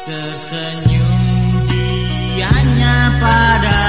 Tersenyum dianya pada